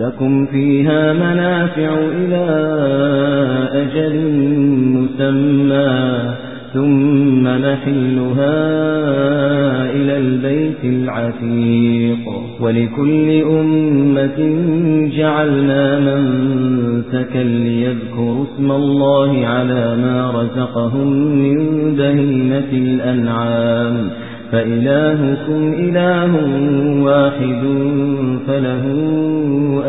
لكم فيها منافع إلى أجل مسمى ثم نحلها إلى البيت العتيق. ولكل أمة جعلنا منسكا ليذكروا اسم الله على ما رزقهم من بهيمة الأنعام. فإلهكم إله واحد فله